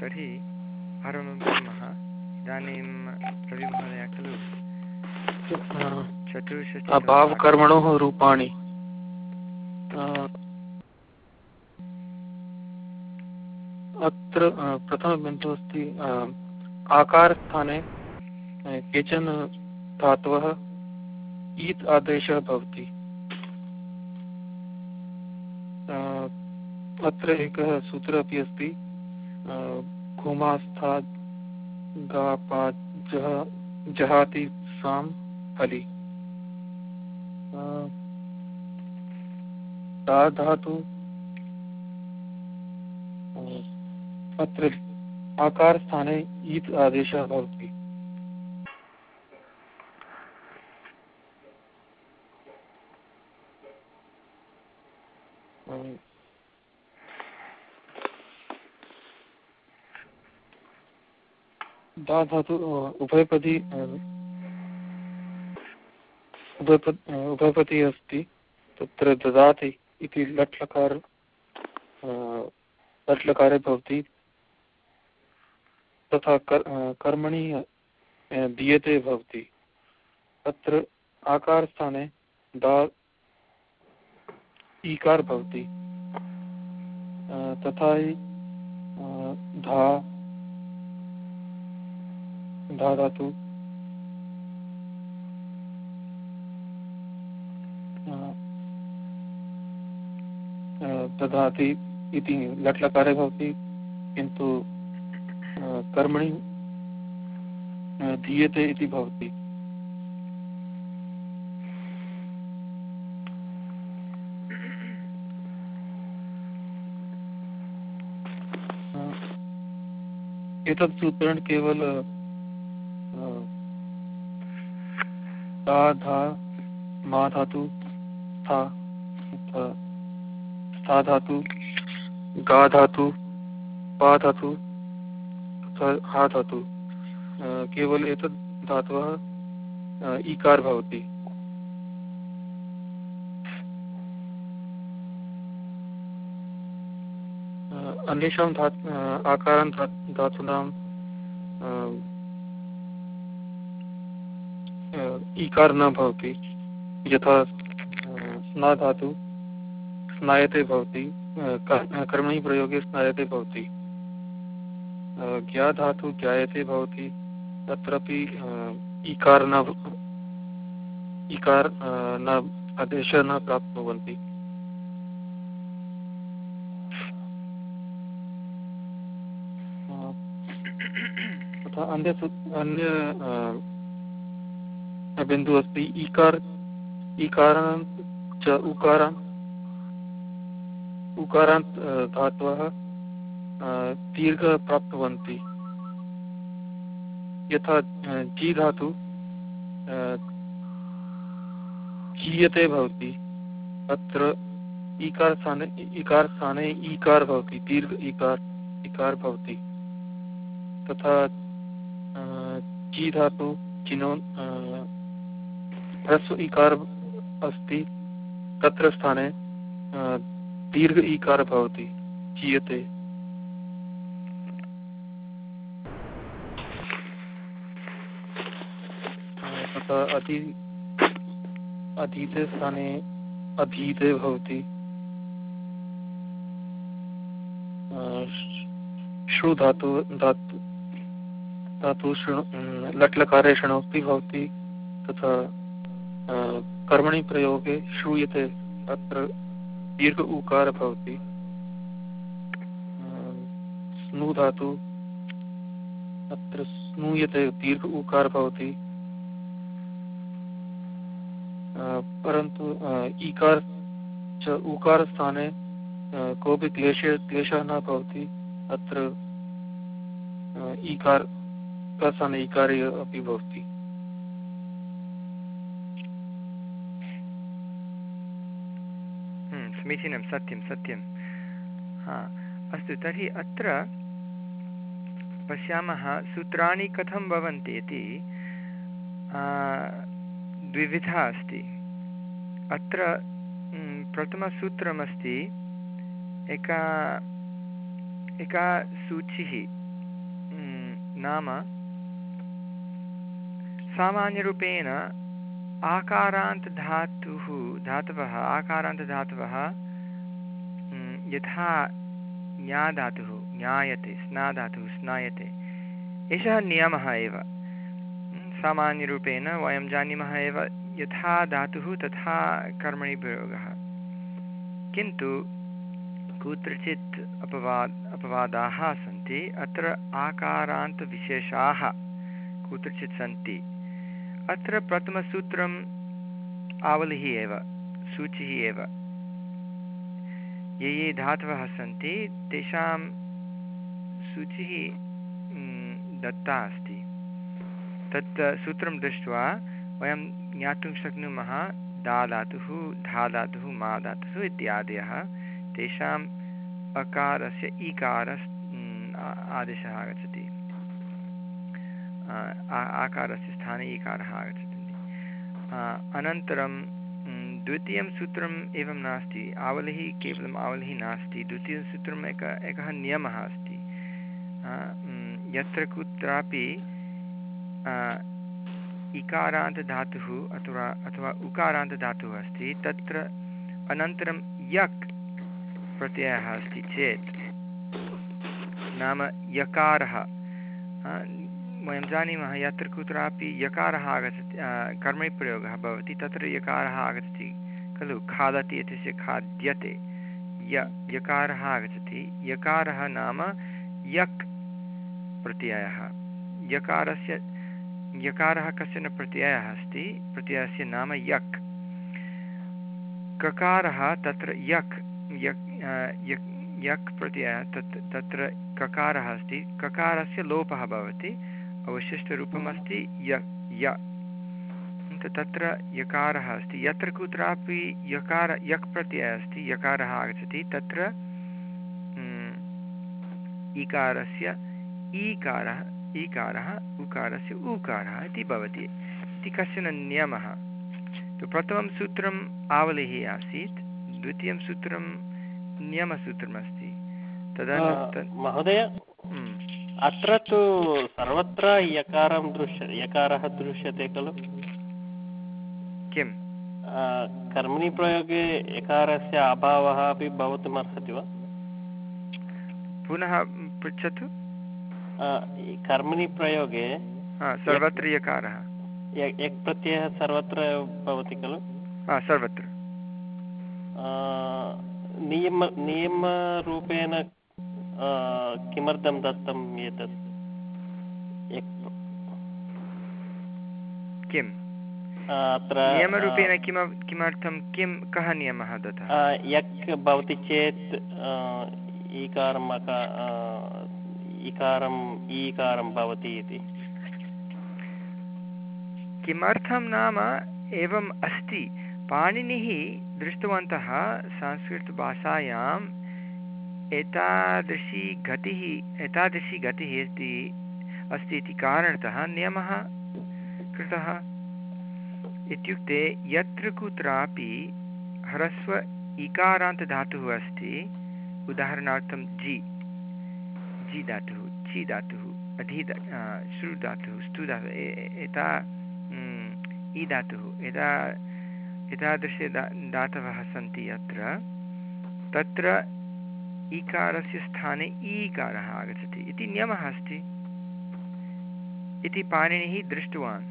तर्हि आरम्भं कुर्मः इदानीं रविमहोदय खलु। रूपाणि। अत्र प्रथमबिन्दुः अस्ति आकारस्थाने केचन धातवः ईत् आदेशः भवति। अत्र एकः अपि अस्ति। घुमास्था गापा जह जहाति साम फलि। धातु अत्र आकारस्थाने ईत् दा धातु उभयपदी उभयपदी अस्ति। तत्र ददाति इति लट् लकार लट् लकारे भवति। तथा कर् कर्मणि दीयते भवति। तत्र आकारस्थाने दा, ईकार भवति। तथा धा धा धातु ददाति इति लट् लकारे भवति, किन्तु कर्मणि दीयते इति भवति। एतत् सूत्रेण केवल धातु था धातु, गा, धातु, पा, धातु हा, धातु। केवल धातवः ईकार भवति। अन्येषां धा आकारान् धा, धातूनां ईकार न भवति। यथा स्ना धातु स्नायते भवति कर्मणि प्रयोगे स्नायते भवति। ज्ञा धातु ज्ञायते भवति, तत्रापि इकार न इकार न, आदेशः न प्राप्नुवन्ति। तथा अन्य अन्य बिन्दुः अस्ति। इकार, इकारान्त, च दीर्घ प्राप्नुवन्ति यथा जी धातु जीयते भवति। अत्र इकार स्थाने ईकार भवति, दीर्घ इकार इकार भवति। तथा जी धातु, चिनो ह्रस्व इकार अस्ति, तत्र स्थाने दीर्घ इकार भवति चीयते तथा अति, अधीते स्थाने अधीते भवति। श्रु धातु धातु धातु लट्लकारे शृणोक्ति भवति, तथा कर्मणि प्रयोगे श्रूयते अत्र दीर्घ उकार भवति। स्नु धातु अत्र स्नूयते दीर्घ उकार भवति। परन्तु ईकार च उकार स्थाने कोऽपि क्लेशे क्लेशः न भवति। अत्र ईकार स्थाने ईकारे अपि भवति। समीचीनं सत्यं सत्यं। हा, अस्तु, तर्हि अत्र पश्यामः, सूत्राणि कथं भवन्ति इति द्विविधा अस्ति। अत्र प्रथमसूत्रमस्ति, एका एका सूचिः नाम, सामान्यरूपेण आकारान्तधातुः धातवः आकारान्तधातवः यथा ज्ञाधातुः ज्ञायते स्नाधातुः स्नायते। एषः नियमः एव। सामान्यरूपेण वयं जानीमः एव यथा धातुः तथा कर्मणि प्रयोगः। किन्तु कुत्रचित् अपवाद, अपवादाः सन्ति, अत्र आकारान्तविशेषाः कुत्रचित् सन्ति। अत्र प्रथमसूत्रम् आवलिः एव। सूचिः एव। ये ये धातवः सन्ति, तेषां सूचिः दत्ता अस्ति। तत् सूत्रं दृष्ट्वा वयं ज्ञातुं शक्नुमः दा धातुः धा धातुः मा धातुः इत्यादयः तेषाम् अकारस्य ईकार आदेशः आगच्छति। आकारस्य स्थाने ईकारः आगच्छति। अनन्तरं द्वितीयं सूत्रम् एवं नास्ति, आवलिः केवलम् आवलिः नास्ति द्वितीयसूत्रम् एक, एकः नियमः अस्ति। यत्र कुत्रापि इकारान्तधातुः अथवा अथवा उकारान्तधातुः अस्ति, तत्र अनन्तरं यक् प्रत्ययः अस्ति चेत्, नाम यकारः। वयं जानीमः यत्र कुत्रापि यकारः आगच्छति कर्मणि प्रयोगः भवति, तत्र यकारः आगच्छति खलु? खादति इत्यस्य खाद्यते। य, यकारः आगच्छति। यकारः नाम यक् प्रत्ययः। यकारस्य, यकारः कश्चन प्रत्ययः अस्ति? प्रत्ययस्य नाम यक्। ककारः तत्र यक् यक् यक् प्रत्ययः तत्, तत्र ककारः अस्ति। ककारस्य लोपः भवति। अवशिष्टरूपम् अस्ति य य। तत्र यकारः अस्ति। यत्र कुत्रापि यकार यक् प्रत्ययः अस्ति यकारः आगच्छति तत्र ईकारस्य ईकारः ईकारः उकारस्य ऊकारः इति भवति। इति कश्चन नियमः। तु प्रथमं सूत्रम् आवलिः आसीत् द्वितीयं सूत्रं नियमसूत्रमस्ति। तदा महोदय अत्र तु सर्वत्र यकारं दृश्य यकारः दृश्यते खलु? किं कर्मणि प्रयोगे यकारस्य अभावः अपि भवितुमर्हति वा? पुनः पृच्छतु। कर्मणि प्रयोगे सर्वत्र यकारः। यक् प्रत्ययः सर्वत्र भवति खलु? सर्वत्र। नियम नियमरूपेण किमर्थं दत्तम् एतत्? किम्? अत्र नियमरूपेण किम किमर्थं किं कः नियमः दत्तः? यक् भवति चेत् ईकारम् इकारम् ईकारं भवति इति। किमर्थं नाम एवम् अस्ति? पाणिनिः दृष्टवन्तः संस्कृतभाषायाम् एतादृशी गतिः एतादृशी गतिः अस्ति अस्ति इति कारणतः नियमः कृतः। इत्युक्ते यत्र कुत्रापि ह्रस्व इकारान्तधातुः अस्ति, उदाहरणार्थं जि जि धातुः चि धातुः, अधि श्रु धातुः, स्तु धातुः एता इ धातुः, एता, एतादृशे दा धातवः सन्ति अत्र तत्र ईकारस्य स्थाने ईकारः आगच्छति। इति नियमः अस्ति। इति पाणिनिः दृष्टवान्।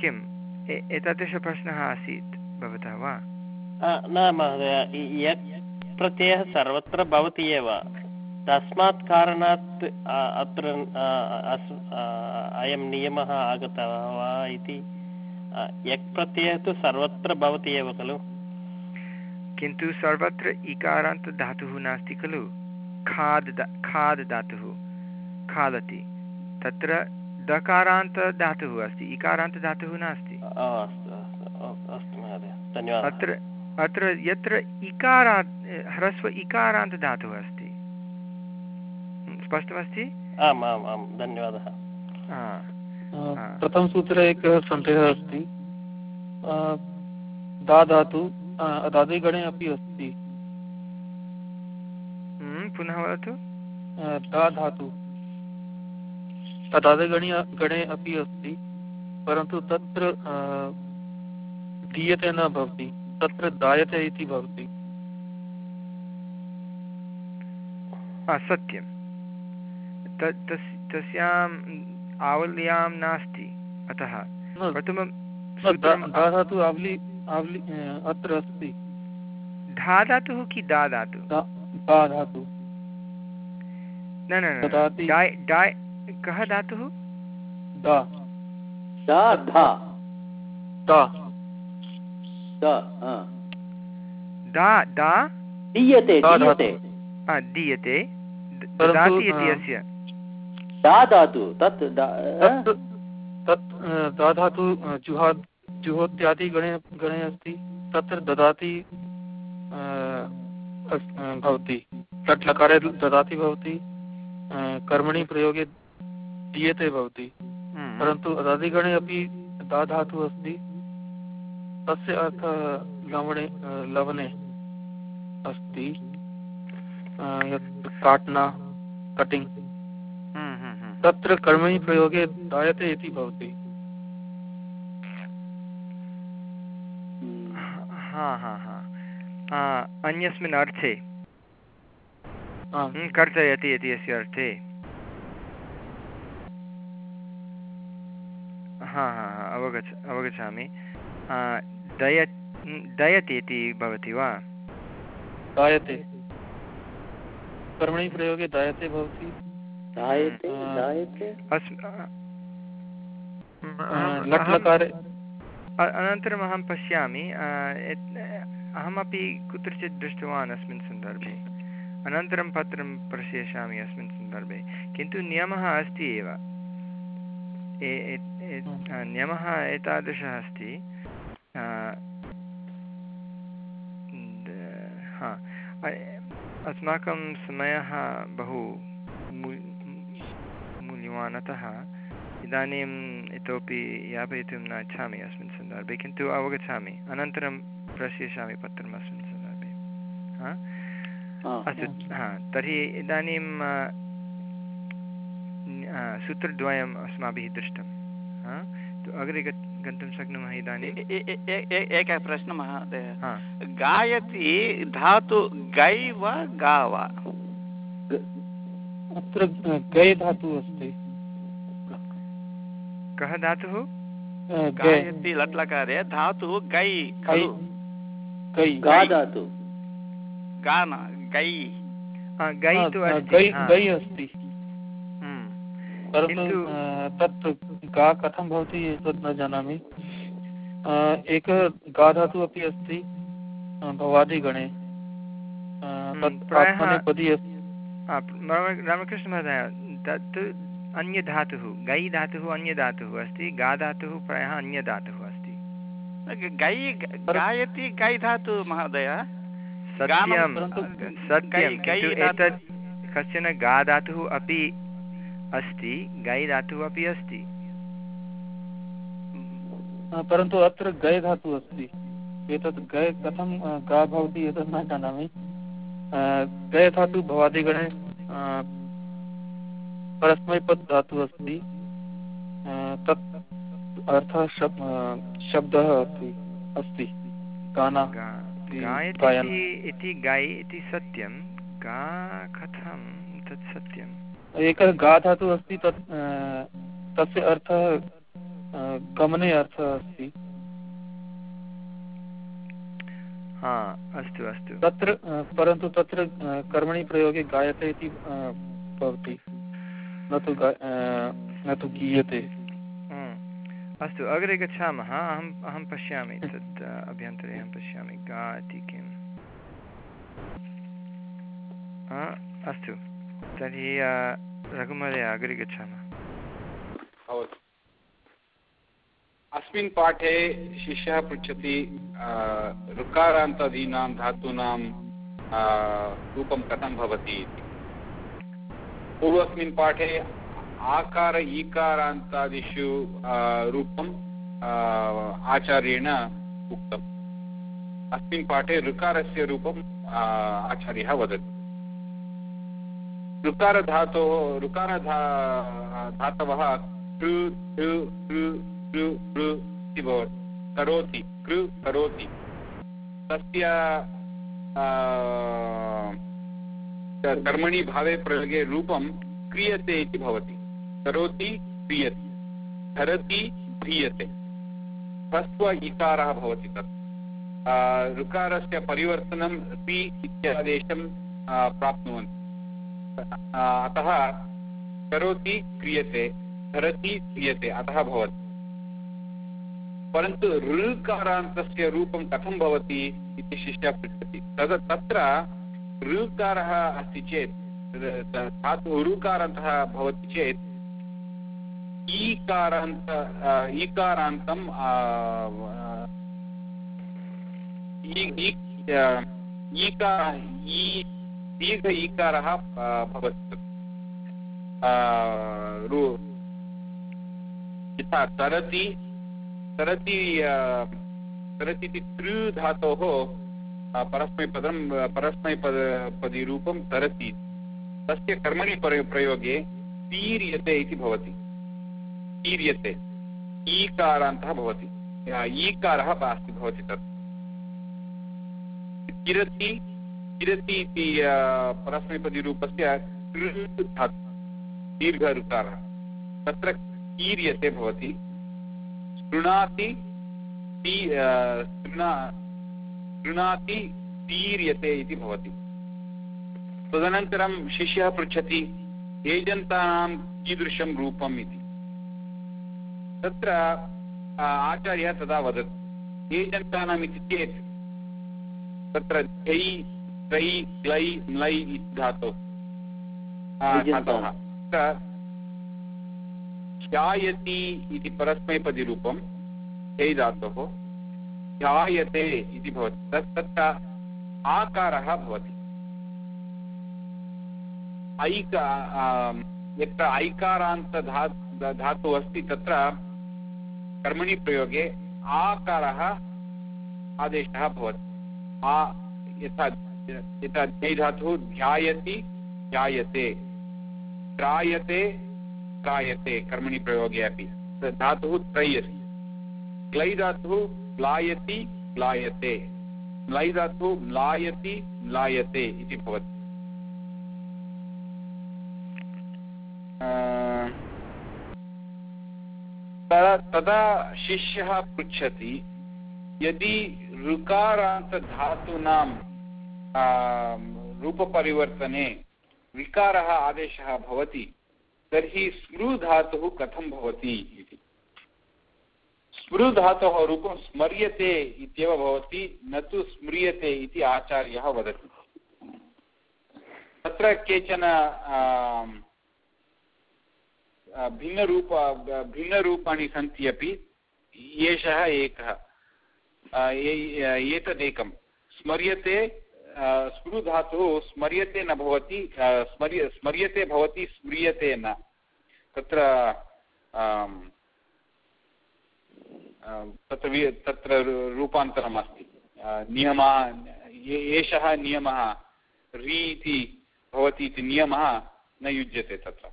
किम्? एतादृशप्रश्नः आसीत्। भवतः वा? न महोदय यत् प्रत्ययः सर्वत्र भवति एव। तस्मात् कारणात् अत्र अयं नियमः आगतः वा इति यक् प्रत्ययः तु सर्वत्र भवति एव खलु? किन्तु सर्वत्र इकारान्तधातुः नास्ति खलु। खाद् खाद् धातुः खादति। तत्र दकारान्तधातुः अस्ति इकारान्तधातुः नास्ति। अत्र अत्र यत्र इकारात् ह्रस्व इकारान्तधातुः अस्ति। स्पष्टमस्ति? आम् आम् आं धन्यवादः। प्रथमसूत्रे एकः सन्देहः अस्ति। दा धातु दादिगणे अपि अस्ति। पुनः वदतु। दा धातु तदादिगणे गणे अपि अस्ति परन्तु तत्र दीयते न भवति तत्र दायते इति भवति। सत्यं। तस्याम् आवल्यां नास्ति अतः। प्रथमं धातु आवली आवली अत्र अस्ति। धा धातुः कि दा धातु दा धातु न न कः धातुः? दा। दा धा। दा। दा दा दा? दीयते दीयते। दीयते। ददाति इति अस्य। दा धातु तत् तत् दा धातु जुहा जुहोत्यादिगणे गणे अस्ति तत्र ददाति भवति। तत् लकारे ददाति भवति कर्मणि प्रयोगे दीयते भवति। हम्म। परन्तु अदादिगणे अपि दा धातुः अस्ति। तस्य अर्थः लवणे लवणे अस्ति। काट्ना कटिङ्ग्। हम्म, हम्म, तत्र कर्मणि प्रयोगे दायते इति भवति। हा हा हा. अन्यस्मिन् अर्थे? कर्तयति इति अस्य अर्थे। हा हा हा अवगच्छ अवगच्छामि। दय दयति इति भवति वा? दायते। कर्मणि प्रयोगे दायते भवति लट्लकारे अनन्तरम् अहं पश्यामि अहमपि कुत्रचित् दृष्टवान् अस्मिन् सन्दर्भे। अनन्तरं पत्रं प्रेषयिष्यामि अस्मिन् सन्दर्भे। किन्तु नियमः अस्ति एव। नियमः एतादृशः अस्ति। हा। अस्माकं समयः बहु मूल्यवान् अतः इदानीम् इतोपि यापयितुं न इच्छामि अस्मिन् सन्दर्भे किन्तु अवगच्छामि अनन्तरं प्रेषयिष्यामि पत्रम् अस्मिन् सन्दर्भे हा अस्तु हा तर्हि इदानीं सूत्रद्वयम् अस्माभिः दृष्टं हा अग्रे गन्तुं शक्नुमः इदानीम् एकः प्रश्नः महोदय गायति धातु गै वा गा वा अत्र गै धातुः अस्ति कः धातुः गायति लट्लकारे धातुः गै खलु गै गा धातु गा न गै गै तु गै अस्ति परन्तु तत् गा कथं भवति एतत् न जानामि एकः गा धातुः अपि अस्ति भवादिगणे रामकृष्णमहोदय तत् अन्यधातुः गै धातुः अन्यधातुः अस्ति गा धातुः प्रायः अन्यधातुः अस्ति। गै गायति गै धातुः महोदय। सत्यं सत्यं किन्तु एतत् कश्चन गा धातुः अपि अस्ति गै धातुः अपि अस्ति। परन्तु अत्र गै धातुः अस्ति। एतत् गै कथं गा भवति एतत् न जानामि। गै धातुः भवादिगणे परस्मैपद धातुः अस्ति तत् अर्थः शब् शब्दः अस्ति अस्ति। गाना गायति इति गायि इति सत्यं। गा कथं? तत् सत्यम्। एकः गा धातुः अस्ति तत् तस्य अर्थः गमने अर्थः अस्ति। हा अस्तु अस्तु। तत्र परन्तु तत्र कर्मणि प्रयोगे गायते इति भवति। न तु न तु गीयते। अस्तु अग्रे गच्छामः अहम् अहं पश्यामि तत् अभ्यन्तरे अहं पश्यामि। गा इति किम् अस्तु। तर्हि रघुमहोदय अग्रे गच्छामः। अस्मिन् पाठे शिष्यः पृच्छति ऋकारान्तादीनां धातूनां रूपं कथं भवति इति। पूर्वस्मिन् पाठे आकार ईकारान्तादिषु रूपम् आचार्येण उक्तम्। अस्मिन् पाठे ऋकारस्य रूपम् आचार्यः वदति। ऋकारधातोः, ऋकारधा, धातवः कृ कृ कृ कृ कृ इति भवति। करोति, कृ, करोति। तस्य कर्मणि भावे प्रयोगे रूपं क्रियते इति भवति। करोति, क्रियते। धरति, ध्रियते। ह्रस्व, इकारः भवति तत्। ऋकारस्य परिवर्तनं पि इत्यादेशं प्राप्नुवन्ति। अतः करोति, क्रियते। धरति क्रियते अतः भवति। परन्तु ऋकारान्तस्य रूपं कथं भवति इति शिष्यः पृच्छति। तद् तत्र ऋकारः अस्ति चेत्, धातुः ऋकारान्तः भवति चेत्, ईकारान्त ईकारान्तं दीर्घ ईकारः भवति। यथा तरति तरति तरति इति तृ धातोः परस्मैपदं परस्मैपद पदिरूपं तरति तस्य कर्मणि प्रयोगे तीर्यते इति भवति तीर्यते ईकारान्तः भवति ईकारः अस्ति भवति तत् किरति किरति इति परस्मैपदिरूपस्य धातु दीर्घऋकारः तत्र कीर्यते भवति शृणाति शृणाति तीर्यते इति भवति। तदनन्तरं शिष्यः पृच्छति एजन्तानां कीदृशं रूपम् इति। तत्र आचार्यः तदा वदति एजन्तानाम् इति चेत् तत्र धै त्रै ग्लै म्लै इति धातुः। धातवः। ध्यायति इति परस्मैपदिरूपं ध्यै धातोः। ध्यायते इति भवति। तत् तत्र आकारः भवति। ऐक यत्र ऐकारान्तधा धातुः अस्ति तत्र कर्मणि प्रयोगे आकारः आदेशः भवति। आ, यथा यथा ध्यै धातुः ध्यायति, ध्यायते। त्रायते त्रायते, कर्मणि प्रयोगे अपि। धातुः त्रय्यति क्लै धातुः म्लायति म्लायते म्लै धातुः म्लायति म्लायते इति भवति तदा तदा शिष्यः पृच्छति यदि ऋकारान्तधातूनां रूपपरिवर्तने विकारः आदेशः भवति तर्हि स्मृधातुः कथं भवति स्मृधातोः रूपं स्मर्यते इत्येव भवति, न तु स्म्रियते इति आचार्यः वदति। तत्र केचन भिन्नरूप, भिन्नरूपाणि सन्ति अपि एषः एकः। एतदेकं स्मर्यते स्मृधातुः स्मर्यते न भवति स्मर्य, स्मर्यते भवति, स्म्रियते न। तत्र तत्र तत्र रूपान्तरम् अस्ति नियमः एषः नियमः, रि इति भवति इति नियमः न युज्यते तत्र।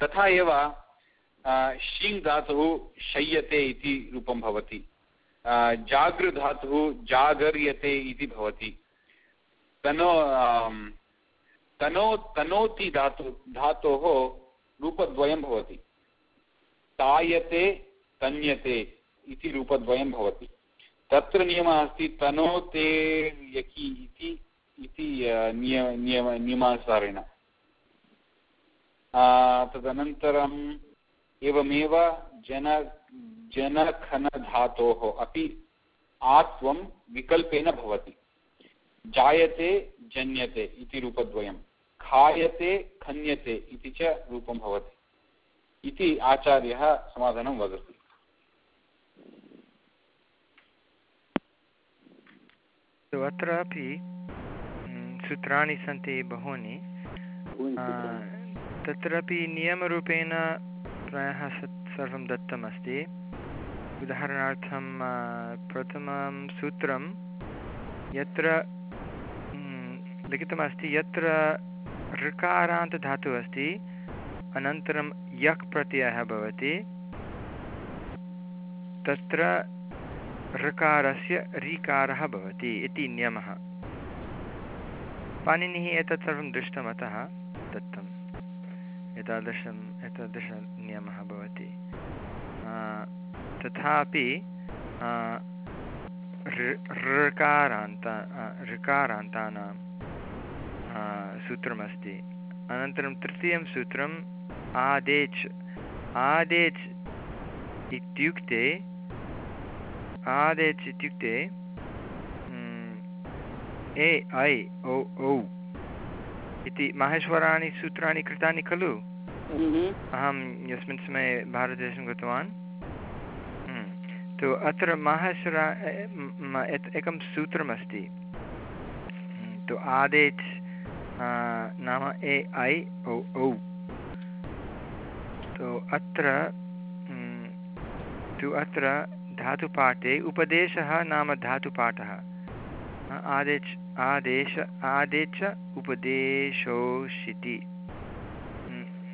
तथा एव शिङ् धातुः शय्यते इति रूपं भवति। जागृधातुः जागर्यते इति भवति। तनो तनो, तनोति धातु, धातोः रूपद्वयं भवति। तायते तन्यते इति रूपद्वयं भवति। तत्र नियमः अस्ति तनोते यकि इति इति नियम नियम, नियमानुसारेण। तदनन्तरम् एवमेव जन, जनखनधातोः अपि आत्वं विकल्पेन भवति। जायते, जन्यते इति रूपद्वयं। खायते, खन्यते इति च रूपं भवति। इति आचार्यः समाधानं वदति। अत्रापि सूत्राणि सन्ति बहूनि। तत्रापि नियमरूपेण प्रायः सर्वं दत्तमस्ति। उदाहरणार्थं प्रथमं सूत्रं यत्र लिखितमस्ति यत्र ऋकारान्तधातुः अस्ति अनन्तरं यक् प्रत्ययः भवति। तत्र ऋकारस्य ऋकारः भवति इति नियमः। पाणिनिः एतत् सर्वं दृष्टम् अतः दत्तम्। एतादृशम्, एतादृशनियमः भवति। तथापि ऋकारान्त ऋकारान्तानां सूत्रमस्ति। अनन्तरं तृतीयं सूत्रम् आदेच्। आदेच् इत्युक्ते आदेच् इत्युक्ते ए ऐ ओ औ इति माहेश्वराणि सूत्राणि कृतानि खलु? अहं यस्मिन् समये भारतदेशं गतवान्। तु अत्र माहेश्वरा एकं सूत्रमस्ति। तु आदेच् नाम ए ऐ ओ औ तु अत्र तु अत्र धातुपाठे उपदेशः नाम धातुपाठः। आदेच् आदेश आदेच उपदेशोषिति।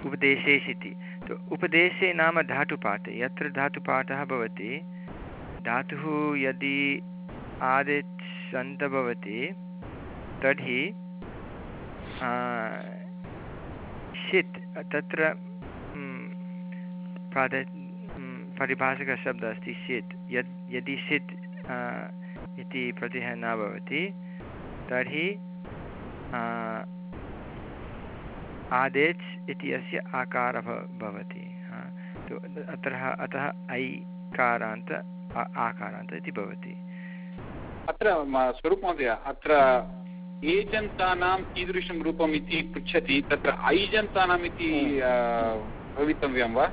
उपदेशेषिति। तो उपदेशे नाम धातुपाठे। यत्र धातुपाठः भवति, धातुः यदि आदेशन्त भवति, तर्हि षित्, तत्र प्राध परिभाषकशब्दः अस्ति षित् यद् यदि षित् इति प्रत्ययः न भवति तर्हि आदेच् इति अस्य आकारः भवति। तो अत्र अतः ऐकारान्त आकारान्त इति भवति। अत्र स्वरूपमहोदय अत्र एजन्तानां कीदृशं रूपम् इति पृच्छति तत्र ऐजन्तानाम् इति भवितव्यं वा?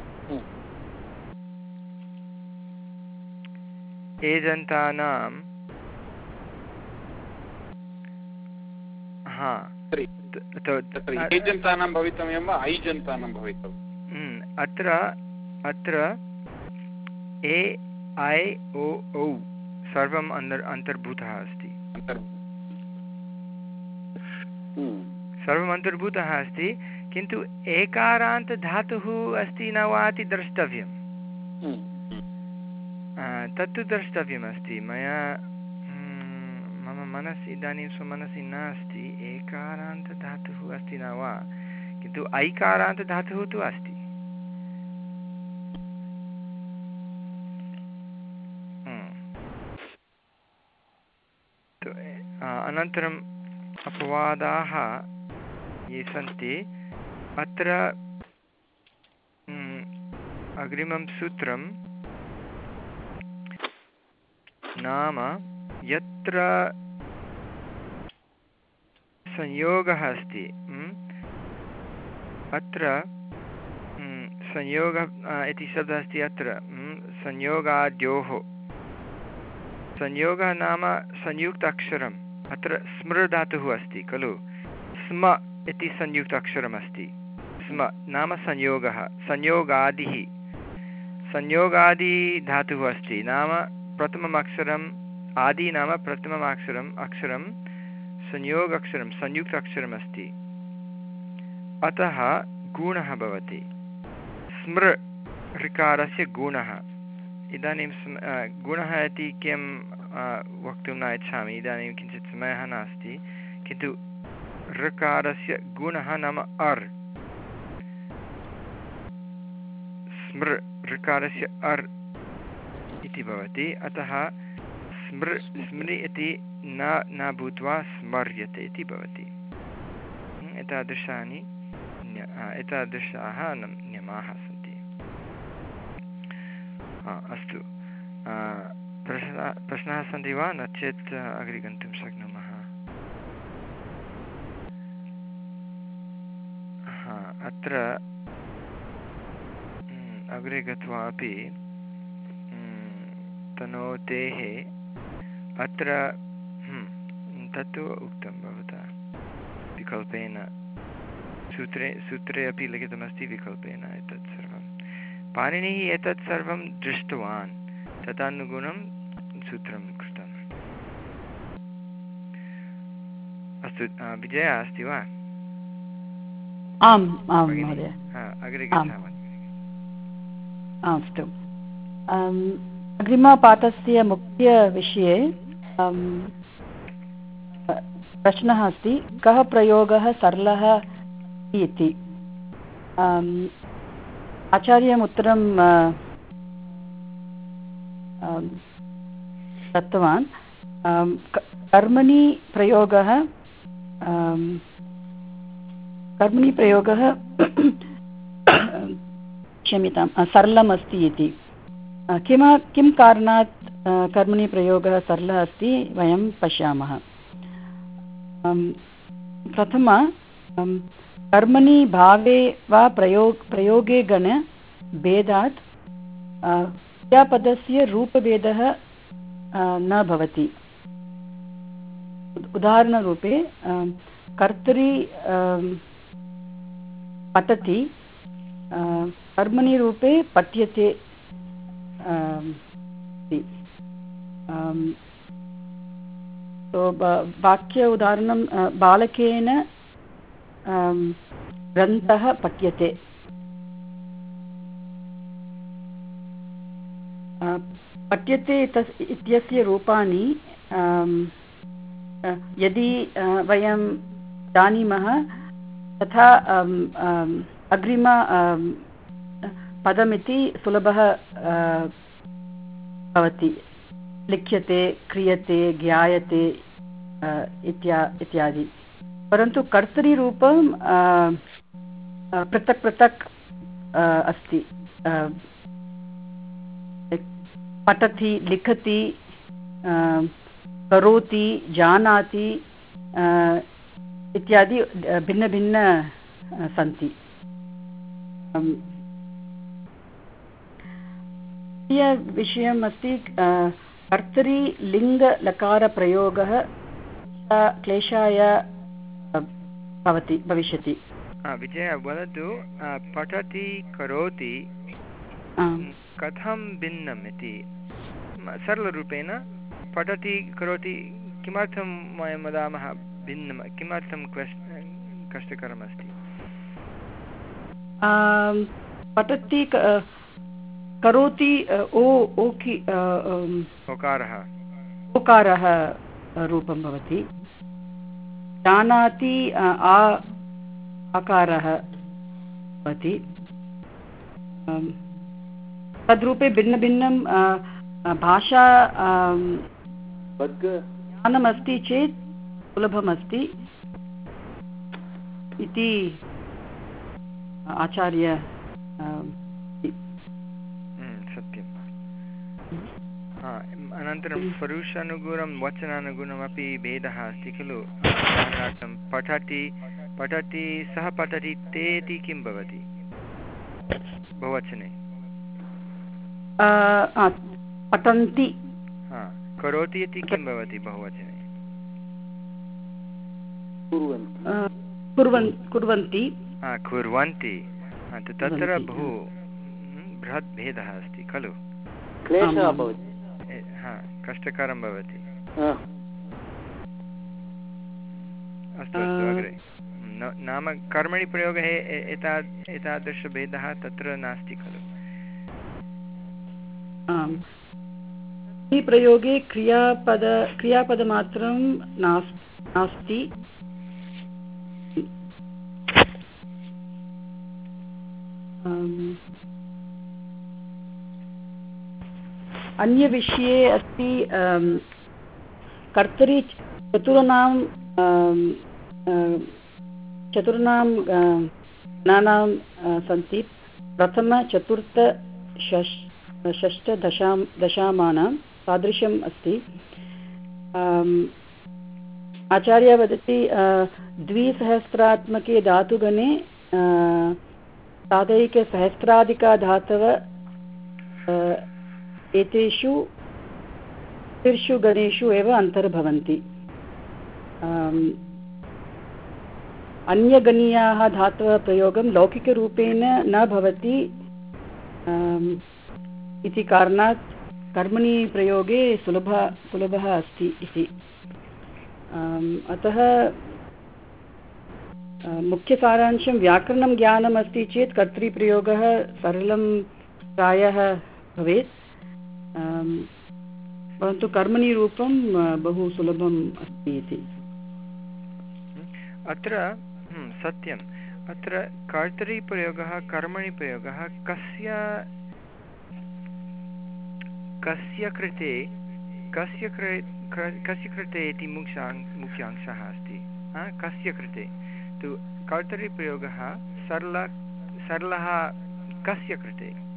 एजन्तानां हा एजन्तानां भवितव्यं वा ऐजन्तानां भवितव्यम् अत्र अत्र ए ऐ ओ औ सर्वम् अन्तर् अन्तर्भूतः अस्ति। सर्वम् अन्तर्भूतः अस्ति किन्तु एकारान्तधातुः अस्ति न वा इति द्रष्टव्यम् तत्तु द्रष्टव्यमस्ति। मया मम मनसि, इदानीं स्वमनसि नास्ति। एकारान्तधातुः अस्ति न वा? किन्तु ऐकारान्तधातुः तु अस्ति। अनन्तरम् अपवादाः ये सन्ति, अत्र अग्रिमं सूत्रं नाम यत्र संयोगः अस्ति। अत्र संयोगः इति शब्दः अस्ति अत्र। संयोगाद्योः। संयोगः नाम संयुक्त अक्षरम् अत्र स्मृ धातुः अस्ति, खलु? स्म इति संयुक्त अक्षरमस्ति स्म नाम संयोगः। संयोगादिः। संयोगादिधातुः अस्ति। नाम प्रथमम् अक्षरम् आदि नाम प्रथमम् अक्षरम् अक्षरं संयोग अक्षरं संयुक्त अक्षरमस्ति अतः गुणः भवति। स्मृ ऋकारस्य गुणः। इदानीं स्म गुणः इति किं वक्तुं न इच्छामि। इदानीं किञ्चित् समयः नास्ति। किन्तु ऋकारस्य गुणः नाम अर्। स्मृ ऋकारस्य अर् इति भवति। अतः स्मृ स्मृ न न भूत्वा स्मर्यते इति भवति। एतादृशानि एतादृशाः नियमाः सन्ति। अस्तु। प्रश्नाः प्रश्नाः सन्ति वा? न चेत् अग्रे गन्तुं शक्नुमः। अत्र अग्रे गत्वा अपि तनोतेः अत्र हम्म, तत्तु उक्तं भवता। विकल्पेन सूत्रे सूत्रे अपि लिखितमस्ति विकल्पेन एतत् सर्वं। पाणिनिः एतत् सर्वं दृष्टवान्। तदनुगुणं सूत्रं कृतम्। अस्तु विजया अस्ति वा? आम् आं महोदय। अग्रे गच्छामः। अस्तु। अग्रिमपाठस्य मुख्यविषये प्रश्नः अस्ति, कः प्रयोगः सरलः इति? आचार्यम् उत्तरं दत्तवान्। कर्मणि प्रयोगः कर्मणि प्रयोगः क्षम्यतां सरलम् अस्ति इति। किम किं कारणात् कर्मणि प्रयोगः सरलः अस्ति? वयं पश्यामः। प्रथम कर्मणि भावे वा प्रयोग प्रयोगे गण भेदात् अ, क्रियापदस्य रूपभेदः न भवति। उद- उदाहरणरूपे कर्तरि अं, कर्मणि रूपे पठ्यते अं, इति अं, so वाक्य उदाहरणं बालकेन ग्रन्थः पठ्यते पठ्यते इत्यस्य रूपाणि यदि वयं जानीमः तथा अग्रिम पदमिति सुलभः भवति। लिख्यते, क्रियते, ज्ञायते इत्या, इत्यादि। परन्तु कर्तरिरूपं पृथक् पृथक् अस्ति। पठति, लिखति करोति, जानाति इत्यादि भिन्नभिन्न सन्ति। विषयम् अस्ति कर्तरि लिङ्गलकारप्रयोगः क्लेशाय भवति भविष्यति। विजय वदतु पठति करोति कथं भिन्नम् इति? सरलरूपेण पठति करोति किमर्थं वयं वदामः भिन्नं किमर्थं कष्टकरमस्ति? पठति करोति ओ ओकि अ, ओकारः। ओकारः रूपं भवति। जानाति आ आकारः भवति। तद्रूपे भिन्नभिन्नं भाषा ज्ञानमस्ति चेत् सुलभमस्ति इति आचार्य अनन्तरं परुषानुगुणं वचनानुगुणमपि भेदः अस्ति खलु? उदाहरणार्थं पठति पठति सः पठति ते इति किं भवति? बहुवचने पठन्ति। करोति इति किं भवति बहुवचने? कुर्वन्ति। कुर्वन्ति। हा कुर्वन्ति। हा, त- तत्र बहु बृहत् भेदः अस्ति खलु? क्लेशः भवति। हा कष्टकरं भवति। अस्तु अस्तु अग्रे। नाम कर्मणि प्रयोगः एता एतादृशभेदः तत्र नास्ति खलु। प्रयोगे क्रियापद क्रियापदमात्रं नास् नास्ति। आम्, अन्यविषये अस्ति कर्तरि चतुर्णां चतुर्णां गणानां सन्ति। प्रथम, चतुर्थ, षष्, षष्ठ दशां, दशामानां तादृशम् अस्ति। आचार्य वदति द्विसहस्रात्मके धातुगणे साधैकसहस्राधिकाधातव एतेषु त्रिषु गणेषु एव अन्तर्भवन्ति। अन्यगणीयाः धातवः प्रयोगं लौकिकरूपेण न भवति। इति कारणात् कर्मणि प्रयोगे सुलभ, सुलभः अस्ति इति। अतः मुख्यसारांशं व्याकरणं ज्ञानम् अस्ति चेत् कर्तृप्रयोगः सरलं प्रायः भवेत्। परन्तु कर्मणि रूपं बहु सुलभम् अस्ति इति। अत्र सत्यम्। अत्र कर्तरिप्रयोगः कर्मणि प्रयोगः कस्य कस्य कृते, कस्य कृ कस्य कृते इति मुख्याङ् मुख्यांशः अस्ति? कस्य कृते? तु कर्तरिप्रयोगः, सरल, सरलः कस्य कृते?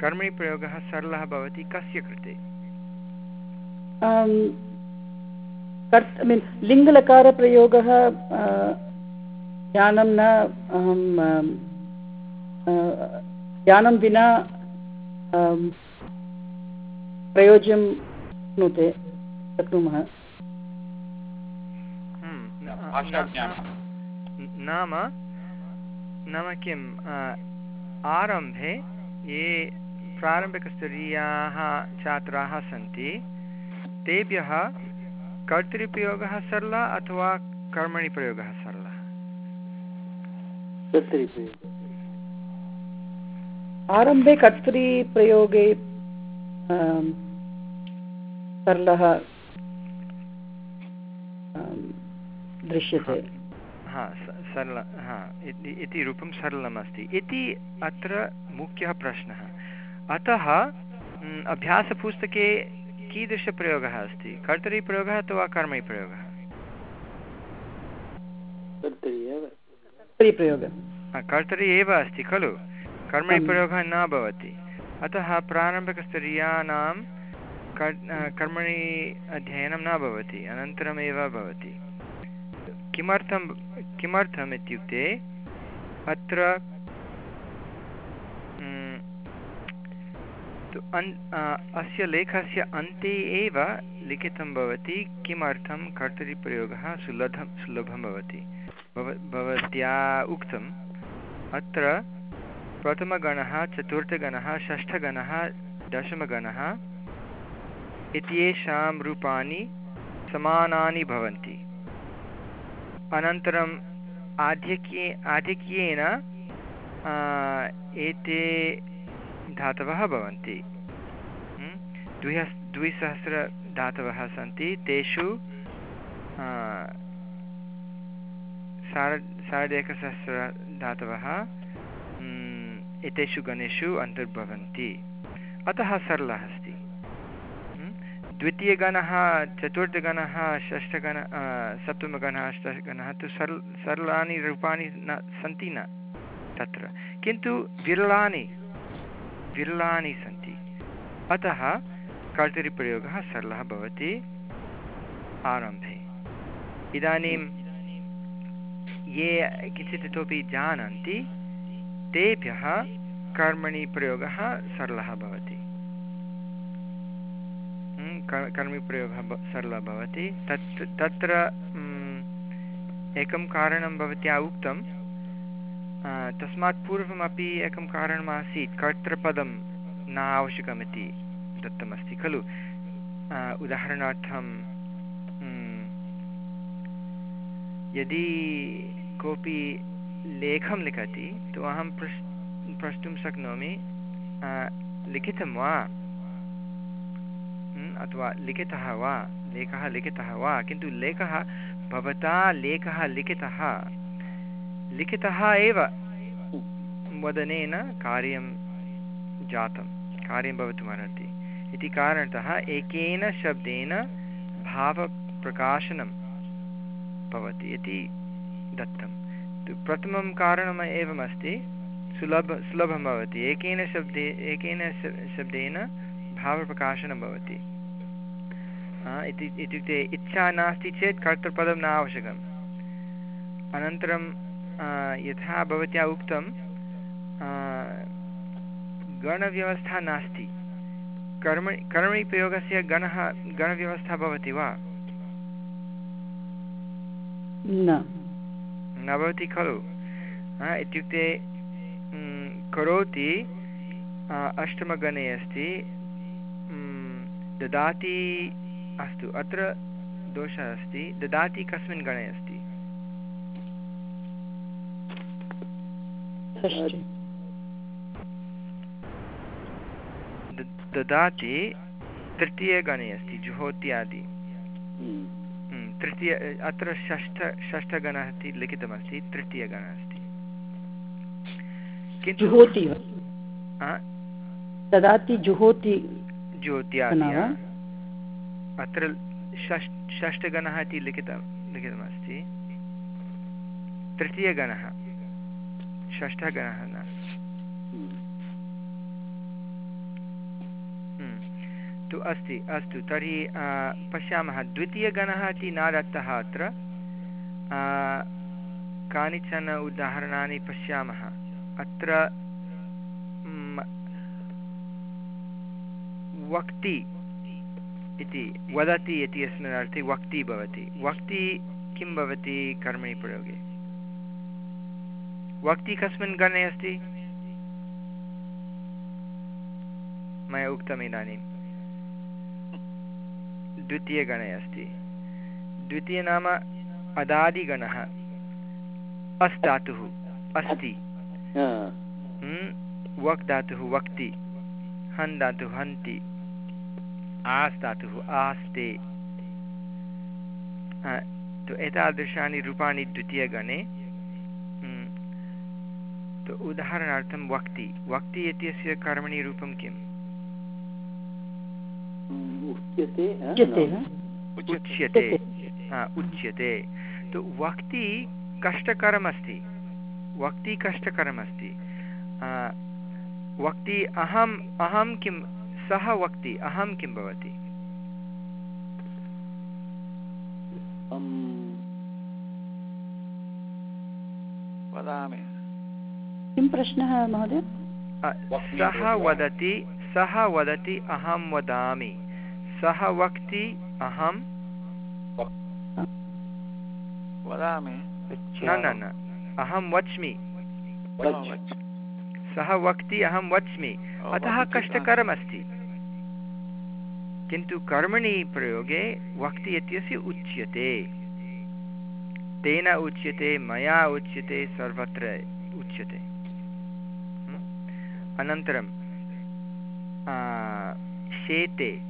कर्मणि प्रयोगः सरलः भवति कस्य कृते? कर् लिङ्गलकारप्रयोगः ज्ञानं न अहं ज्ञानं विना प्रयोज्यं शक्नुते शक्नुमः। नाम नाम किम्? आरम्भे ये प्रारम्भिकस्तरीयाः छात्राः सन्ति। तेभ्यः कर्तृप्रयोगः सरलः अथवा कर्मणि प्रयोगः सरलः आरम्भे कर्तृप्रयोगे सरलः दृश्यते। हा सरल हा इति रूपं सरलमस्ति। इति अत्र मुख्यः प्रश्नः। अतः अभ्यासपुस्तके कीदृशप्रयोगः अस्ति? कर्तरिप्रयोगः अथवा कर्मणिप्रयोगः कर्तरि एव। अस्ति खलु? कर्मणिप्रयोगः न भवति। अतः प्रारम्भिकस्तरीयानां कर्मणि अध्ययनं न भवति अनन्तरमेव भवति। किमर्थं किमर्थम् इत्युक्ते अत्र तु अन् अस्य लेखस्य अन्ते एव लिखितं भवति, किमर्थं कर्तरिप्रयोगः सुलभं सुलभं भवति। भव, भवत्या उक्तम्। अत्र प्रथमगणः, चतुर्थगणः, षष्ठगणः, दशमगणः इत्येषां रूपाणि समानानि भवन्ति। अनन्तरम् आधिक्ये, आधिक्येन एते धातवः भवन्ति। द्विहस् द्विसहस्रधातवः सन्ति। तेषु सार् सार्धेकसहस्रधातवः एतेषु गणेषु अन्तर्भवन्ति। अतः सरलः अस्ति। द्वितीयगणः, चतुर्थगणः, षष्ठगणः सप्तमगणः, अष्टगणः तु सर्, सरलानि रूपाणि न, सन्ति न, तत्र। किन्तु विरलानि विरलानि सन्ति। अतः कर्तरिप्रयोगः सरलः भवति। आरम्भे। इदानीं ये किञ्चित् इतोपि जानन्ति, तेभ्यः कर्मणि प्रयोगः सरलः भवति। कर्मिप्रयोगः सरलः भवति। तत्, तत्र एकं कारणं भवत्या उक्तं तस्मात् पूर्वमपि एकं कारणमासीत्। कर्तृपदं न आवश्यकमिति दत्तमस्ति खलु। उदाहरणार्थं यदि कोऽपि लेखं लिखति, तु अहं पृष् प्रष्टुं शक्नोमि लिखितं वा? अथवा लिखितः वा? लेखः लिखितः वा? किन्तु लेखः, भवता लेखः लिखितः। लिखितः एव वदनेन कार्यं जातं, कार्यं भवितुमर्हति। इति कारणतः एकेन शब्देन भावप्रकाशनं भवति इति दत्तं। प्रथमं कारणम् एवमस्ति, सुलभ, सुलभं भवति। एकेन शब्दे, एकेन शब्देन भावप्रकाशनं भवति। इत्युक्ते इच्छा नास्ति चेत् कर्तृपदं न आवश्यकम् अनन्तरं यथा भवत्या उक्तं गणव्यवस्था नास्ति। कर्म कर्मणि प्रयोगस्य गणः गणव्यवस्था भवति वा? न। न भवति खलु। इत्युक्ते करोति अष्टमगणे अस्ति। ददाति अस्तु अत्र दोषः अस्ति। ददाति कस्मिन् गणे अस्ति। ददाति तृतीयगणे अस्ति जुहोत्यादि तृतीय अत्र षष्ठ षष्ठगणः इति लिखितमस्ति तृतीयगणः अस्ति किन्तु जुहोति ददाति जुहोति ज्योत्यादि? अत्र षष् षष्ठगणः इति लिखितं लिखितमस्ति तृतीयगणः षष्ठगणः न हम्म। हम्म, तु अस्ति अस्तु तर्हि पश्यामः द्वितीयगणः इति न दत्तः अत्र। कानिचन उदाहरणानि पश्यामः? अत्र वक्ति इति वदति इति अस्मिन् अर्थे वक्ति भवति। वक्ति किं भवति कर्मणि प्रयोगे? वक्ति कस्मिन् गणे अस्ति? मया उक्तम् इदानीं। द्वितीयगणे अस्ति। द्वितीय नाम अदादिगणः। अस् धातुः। अस्ति। हम्म, वक् धातुः वक्ति। हन् धातुः हन्ति। आस् धातुः आस्ते। हा, एतादृशानि रूपाणि द्वितीयगणे। उदाहरणार्थं वक्ति। वक्ति इत्यस्य कर्मणि रूपं किम्? उच्यते उच्यते हा, तु वक्ति कष्टकरमस्ति। वक्ति कष्टकरमस्ति। वक्ति अहम् अहं किं सः वक्ति अहं किं भवति? वदामि। किं प्रश्नः महोदय? सः वदति सः वदति अहं वदामि। सः वक्ति अहं वदामि। न न न। अहं वच्मि। वच्। सः वक्ति अहं वच्मि। अतः कष्टकरमस्ति। किन्तु कर्मणि प्रयोगे वक्ति इत्यस्य उच्यते। तेन उच्यते मया उच्यते सर्वत्र उच्यते? अनन्तरं शेते।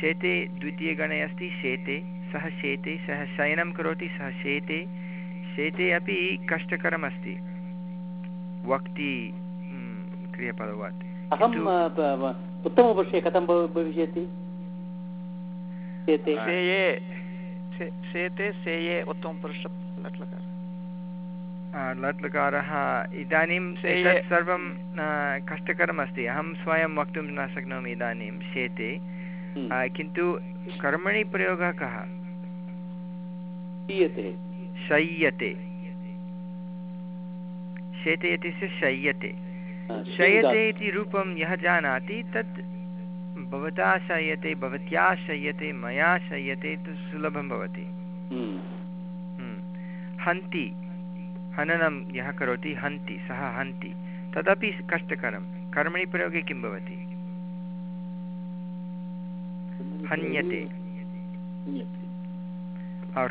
शेते द्वितीयगणे अस्ति शेते। सः शेते सः शयनं करोति सः शेते। शेते अपि कष्टकरमस्ति वक्ति क्रियपदवत्। ब- कथं भविष्यति? सेये से- सेते सेये उत्तमपुरुष आ, लट्लकारः इदानीं एतत् सर्वं कष्टकरमस्ति। अहं स्वयं वक्तुं न शक्नोमि इदानीं शेते। हम्म, किन्तु कर्मणि प्रयोगः कः? शय्यते। शेते इत्यस्य शय्यते। शयते इति रूपं यः जानाति तत् भवता शय्यते भवत्या शय्यते मया शय्यते तु सुलभं भवति। हम्म, हम्म। हन्ति। हननं यः करोति हन्ति सः हन्ति। तदपि कष्टकरं। कर्मणि प्रयोगे किं भवति? हन्यते।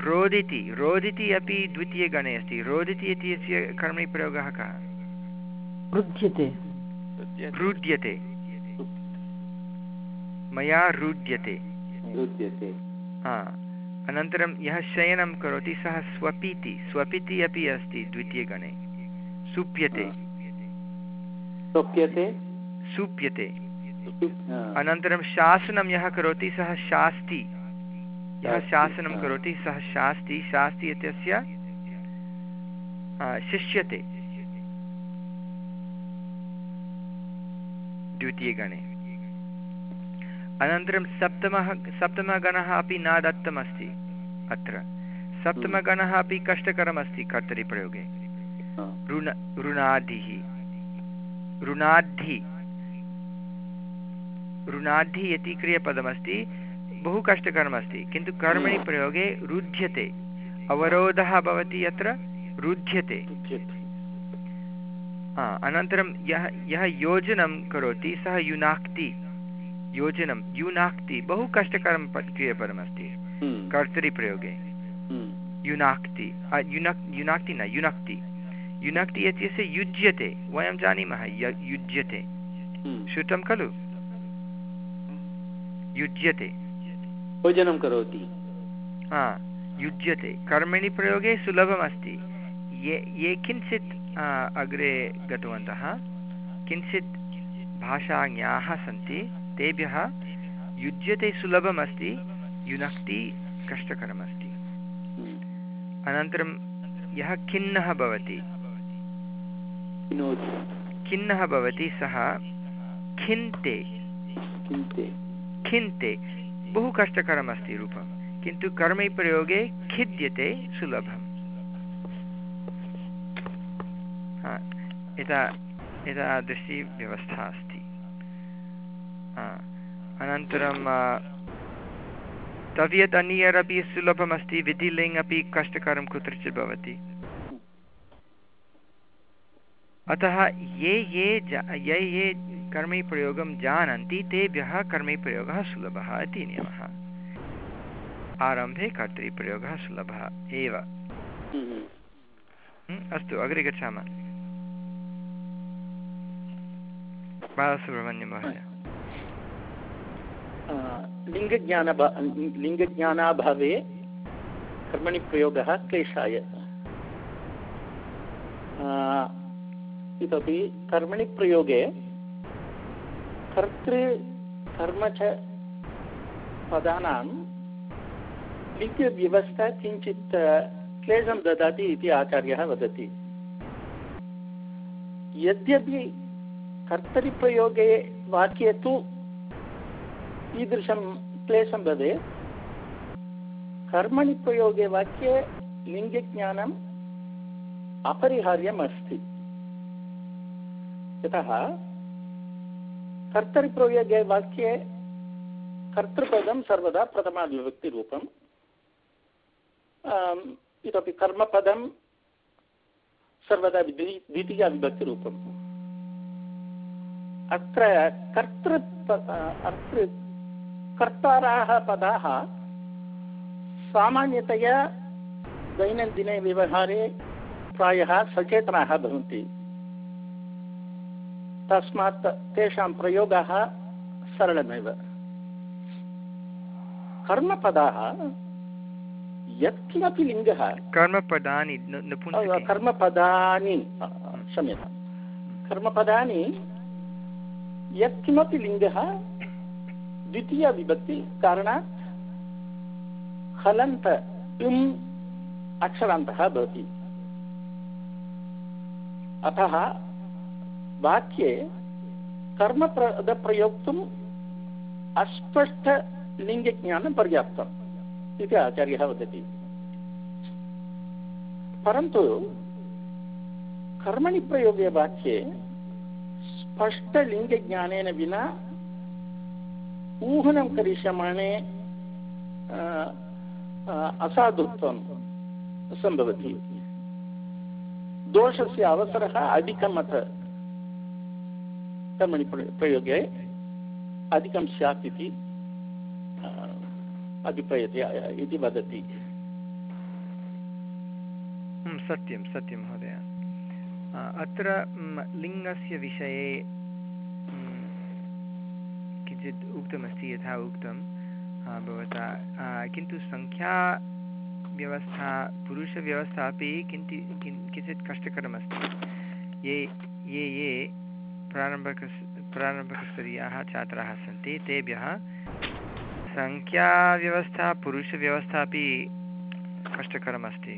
रोदिति। रोदिति अपि द्वितीयगणे अस्ति। रोदिति इत्यस्य कर्मणि प्रयोगः कः? रुध्यते। रूढ्यते मया रुद्यते हा। अनन्तरं यः शयनं करोति सः स्वपिति स्वपिति अपि अस्ति द्वितीयगणे। सुप्यते। स्वप्यते सुप्यते। अनन्तरं शासनं यः करोति सः शास्ति। यः शासनं करोति सः शास्ति। शास्ति इत्यस्य शिष्यते। द्वितीयगणे। अनन्तरं सप्तमः सप्तमः गणः अपि न दत्तमस्ति अत्र। सप्तमगणः अपि कष्टकरमस्ति कर्तरिप्रयोगे। ऋण ऋणादिः ऋणाद्धि। ऋणाद्धि इति क्रियपदमस्ति। बहु कष्टकरमस्ति। किन्तु कर्मणि प्रयोगे रुध्यते। अवरोधः भवति अत्र रुध्यते। अनन्तरं यः यः योजनं करोति सः युनाक्ति। योजनं युनाक्ति बहु कष्टकरं क्रियपदमस्ति हम्म, कर्तरिप्रयोगे हम्म, युनाक्ति अ, युनक् युनाक्ति न युनक्ति। युनक्ति इत्यस्य युज्यते वयं जानीमः युज्यते। हम्म। श्रुतं खलु? युज्यते। भोजनं करोति। हा युज्यते। कर्मणि प्रयोगे सुलभमस्ति। ये ये किञ्चित् अग्रे गतवन्तः किञ्चित् भाषाज्ञाः सन्ति। तेभ्यः युज्यते सुलभमस्ति युनक्ति कष्टकरमस्ति। हम्म, अनन्तरं यः खिन्नः भवति। खिन्नः भवति सः खिन्ते। खिन्ते। बहु कष्टकरमस्ति रूपं। किन्तु कर्मप्रयोगे खिद्यते सुलभम्। हा, एता एतादृशी व्यवस्था अस्ति। अनन्तरं आ, तद्यत् अन्यरपि सुलभमस्ति विधिलिङ् अपि कष्टकरं कुत्रचित् भवति। अतः ये ये ये ये कर्मप्रयोगं जानन्ति तेभ्यः कर्मप्रयोगः सुलभः इति नियमः। आरम्भे कर्तृप्रयोगः सुलभः एव। हम्म, अस्तु अग्रे गच्छामः। बालसुब्रह्मण्यं महोदय। लिङ्गज्ञान लिङ्गज्ञानाभावे कर्मणि प्रयोगः क्लेशाय। इतोपि कर्मणि प्रयोगे कर्तृ कर्म च पदानां लिङ्गव्यवस्था किञ्चित् क्लेशं ददाति इति आचार्यः वदति। यद्यपि कर्तरिप्रयोगे वाक्ये तु ईदृशं क्लेशं भवेत् कर्मणि प्रयोगे वाक्ये लिङ्गज्ञानम् अपरिहार्यम् अस्ति यतः कर्तरिप्रयोगे वाक्ये कर्तृपदं सर्वदा प्रथमाविभक्तिरूपम् इतोपि कर्मपदं सर्वदा द्वितीयाविभक्तिरूपम् अत्र कर्तृ कर्ताराः पदाः सामान्यतया दैनन्दिने व्यवहारे प्रायः सचेतनाः भवन्ति। तस्मात् तेषां प्रयोगः सरलमेव। कर्मपदाः यत्किमपि लिङ्गः कर्मपदानि कर्मपदानि अ, क्षम्यतां कर्मपदानि यत्किमपि लिङ्गः द्वितीयविभक्ति कारणात् हलन्त इम् अक्षरान्तः भवति। अतः वाक्ये कर्मपदप्रयोक्तुम् अस्पष्टलिङ्गज्ञानं पर्याप्तम् इति आचार्यः वदति। परन्तु कर्मणि प्रयोगे वाक्ये स्पष्टलिङ्गज्ञानेन विना ऊहनं करिष्यमाणे असाधुत्वं सम्भवति दोषस्य अवसरः अधिकम् अथ कर्मणि प्रयोगे अधिकं स्यात् इति अभिप्रयते इति वदति सत्यं सत्यं महोदय अत्र लिङ्गस्य विषये किञ्चित् उक्तमस्ति यथा उक्तं भवता आ, किन्तु सङ्ख्याव्यवस्था पुरुषव्यवस्था अपि किन्ति किं किञ्चित् कष्टकरमस्ति। ये ये ये प्रारम्भकस् प्रारम्भकस्तरीयाः छात्राः सन्ति तेभ्यः सङ्ख्याव्यवस्था पुरुषव्यवस्था अपि कष्टकरमस्ति।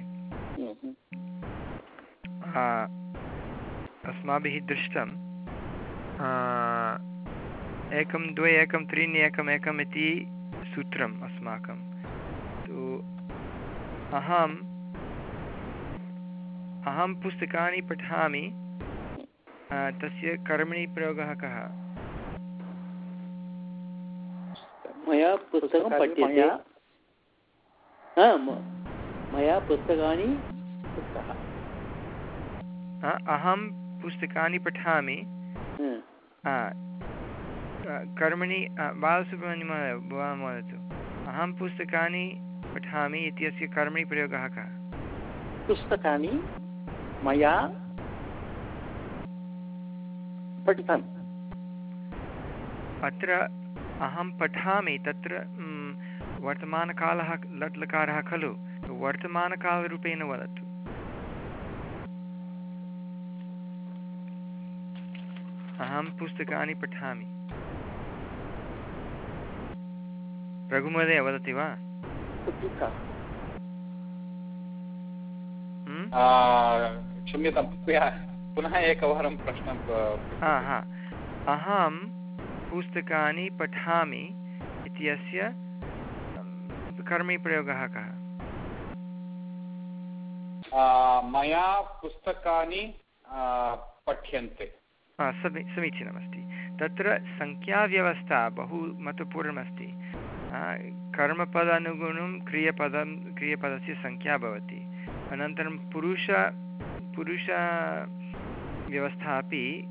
अस्माभिः दृष्टं आ, एकं द्वे एकं त्रीणि एकम् एकम् इति सूत्रम् अस्माकं। तु अहम् अहं पुस्तकानि पठामि। तस्य कर्मणि प्रयोगः कः? मया पुस्तकं पठ्यते। मया? हा, म- मया पुस्तकानि अहं पुस्तकानि पठामि। हा, कर्मणि बालसुब्रह्मण्यं भवान् वदतु। अहं पुस्तकानि पठामि इत्यस्य कर्मणि प्रयोगः कः? पुस्तकानि मया पठितम् अत्र अहं पठामि तत्र वर्तमानकालः लट् लकारः खलु वर्तमानकालरूपेण वदतु। अहं पुस्तकानि पठामि। रघुमहोदय वदति वा क्षम्यतां पुनः एकवारं प्रश्नं हा हा अहं पुस्तकानि पठामि इत्यस्य अं, कर्मणि प्रयोगः कः मया पुस्तकानि पठ्यन्ते समी, समीचीनमस्ति। तत्र सङ्ख्याव्यवस्था बहु महत्त्वपूर्णमस्ति। कर्मपदानुगुणं क्रियपदं, क्रियपदस्य सङ्ख्या भवति। अनन्तरं पुरुष पुरुष व्यवस्था अपि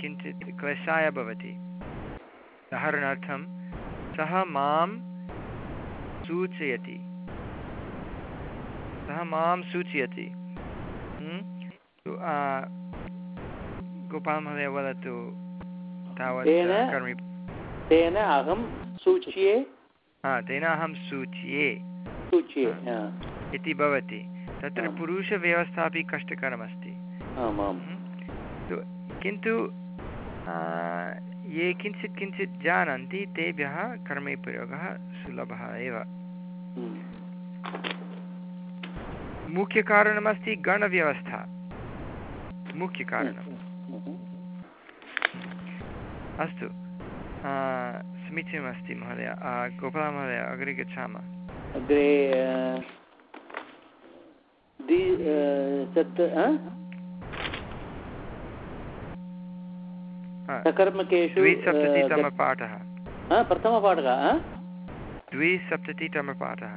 किञ्चित् क्लेशाय भवति। उदाहरणार्थं, सः माँ सूचयति। सः माँ सूचयति। हम्म? गोपालमहोदय वदतु तावत् तेन- कर्मि तेन अहं सूच्ये हा तेन अहं सूच्ये सूच्ये इति भवति। तत्र पुरुषव्यवस्था अपि कष्टकरमस्ति। आमाम्। किन्तु ये किञ्चित् किञ्चित् जानन्ति तेभ्यः कर्मे प्रयोगः सुलभः एव। हम्म. मुख्यकारणमस्ति गणव्यवस्था। मुख्यकारणम्। हम्म. अस्तु। समीचीनमस्ति महोदय। गोपालमहोदय अग्रे गच्छामः। अग्रे सकर्मकेषु द्विसप्ततितमपाठः। प्रथमपाठः द्विसप्ततितमपाठः.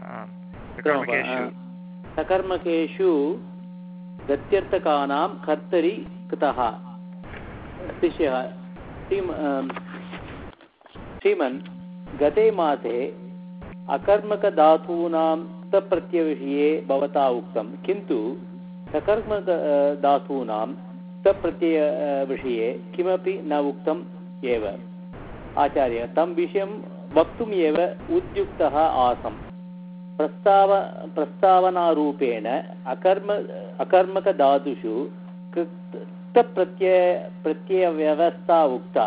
सकर्मकेषु। गत्यर्थकानां कर्तरि कृतः। शिष्यः श्रीमन् गते मासे अकर्मकधातूनां तप्रत्ययविषये भवता उक्तं किन्तु सकर्मक अ, धातूनां तप्रत्ययविषये किमपि न उक्तम् एव आचार्य तं विषयं वक्तुम् एव उद्युक्तः आसम् प्रस्ताव प्रस्तावनारूपेण अकर्म अकर्मकधातुषु कृतप्रत्यय प्रत्ययव्यवस्था उक्ता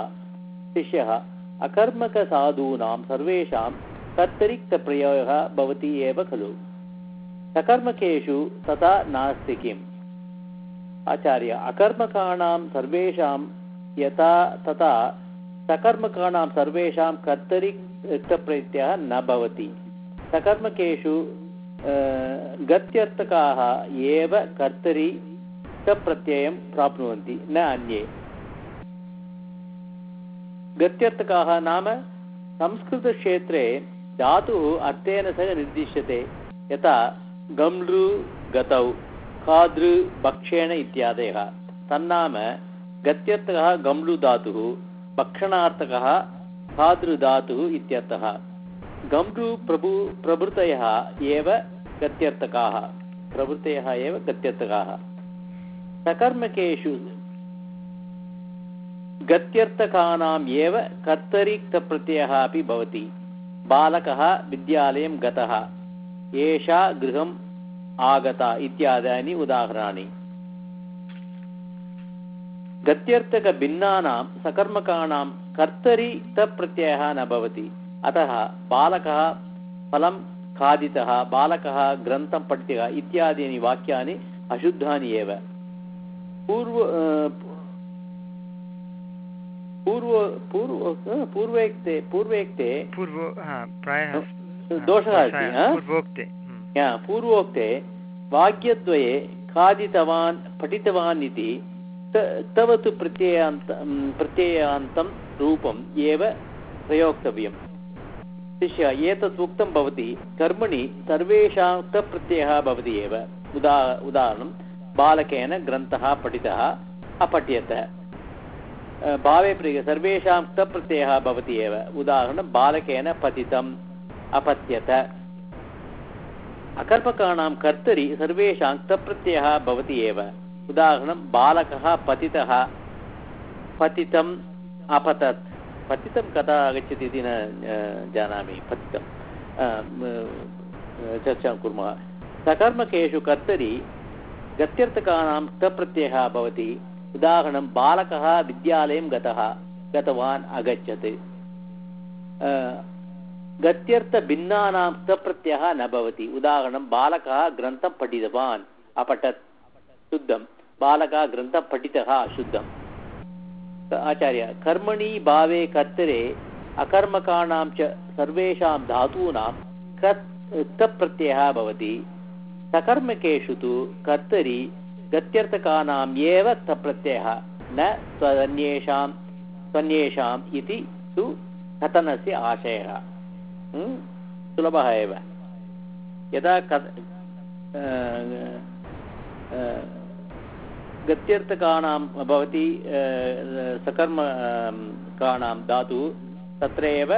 शिष्यः, अकर्मकसाधूनां सर्वेषां कर्तरिक्तप्रयोगः भवति एव खलु। सकर्मकेषु तथा नास्ति किम्? आचार्य, अकर्मकाणां सर्वेषां यथा तथा सकर्मकाणां सर्वेषां कर्तरिक्तप्रत्ययः न भवति। सकर्मकेषु गत्यर्थकाः एव कर्तरि प्रत्ययं प्राप्नुवन्ति, न अन्ये। गत्यर्थकाः नाम संस्कृतक्षेत्रे धातुः अर्थेन सह निर्दिश्यते, यथा गम्लृ, गतौ, खादृ भक्षेण इत्यादयः। तन्नाम गत्यर्थकः गम्लु धातुः, भक्षणार्थकः खादृधातुः इत्यर्थः। गम्लु प्रभु, प्रभृतयः एव गत्यर्थकाः। प्रभृतयः एव गत्यर्थकाः। सकर्मकेषु। गत्यर्थकानाम् एव कर्तरिक्तप्रत्ययः अपि भवति। बालकः विद्यालयं गतः। एषा गृहम् आगता इत्यादीनि उदाहरणानि। गत्यर्थकभिन्नानां सकर्मकाणां कर्तरि न भवति। अतः बालकः फलं खादितः, बालकः ग्रन्थं पठितः इत्यादीनि वाक्यानि अशुद्धानि एव। पूर्व अ, पूर्व पूर्व अ, पूर्वेक्ते पूर्वेक्ते पूर्वो हा प्रायः दोषः अस्ति पूर्वोक्ते हम्म। पूर्वोक्ते वाक्यद्वये खादितवान् पठितवान् इति त- तव तु प्रत्ययान्त प्रत्ययान्तं रूपम् एव प्रयोक्तव्यम्। शिष्य एतत् उक्तं भवति कर्मणि सर्वेषां तप्रत्ययः भवति एव। उदा उदाहरणं बालकेन ग्रन्थः पठितः, अपठ्यत। भावे प्रिय, सर्वेषां तप्रत्ययः भवति एव। उदाहरणं, बालकेन पतितम् अपत्यत अकल्पकाणां कर्तरि सर्वेषां तप्रत्ययः भवति एव। उदाहरणं, बालकः पतितः पतितम् अपतत् पतितं कदा आगच्छति इति न जानामि। पतितं चर्चां कुर्मः। सकर्मकेषु कर्तरि गत्यर्थकानां तप्रत्ययः भवति। उदाहरणं, बालकः विद्यालयं गतः, गतवान् अगच्छत्। गत्यर्थभिन्नानां तप्रत्ययः न भवति। उदाहरणं, बालकः ग्रन्थं पठितवान्, अपठत्, शुद्धं। बालकः ग्रन्थं पठितः शुद्धम् आचार्य, कर्मणि भावे कर्तरे अकर्मकाणां च सर्वेषां धातूनां कत् तप्रत्ययः भवति। सकर्मकेषु तु कर्तरि गत्यर्थकानाम् एव तप्रत्ययः न त्वन्येषां त्वन्येषाम् इति तु कथनस्य आशयः हं? सुलभः एव यदा कथ अ, अ, गत्यर्थकाणां भवति अ, सकर्म अम, काणां धातु तत्र एव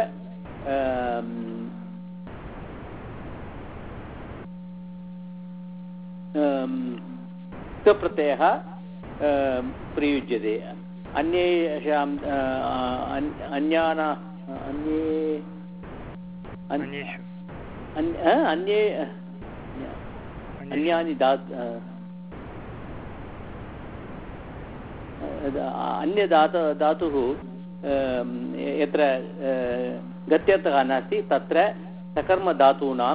अम, प्रयुज्यते अन्येषां अन्याना अन्ये अन्ये अन्यानि धा अन्यधात धातुः अम्, यत्र गत्यर्थः नास्ति तत्र सकर्मधातूनां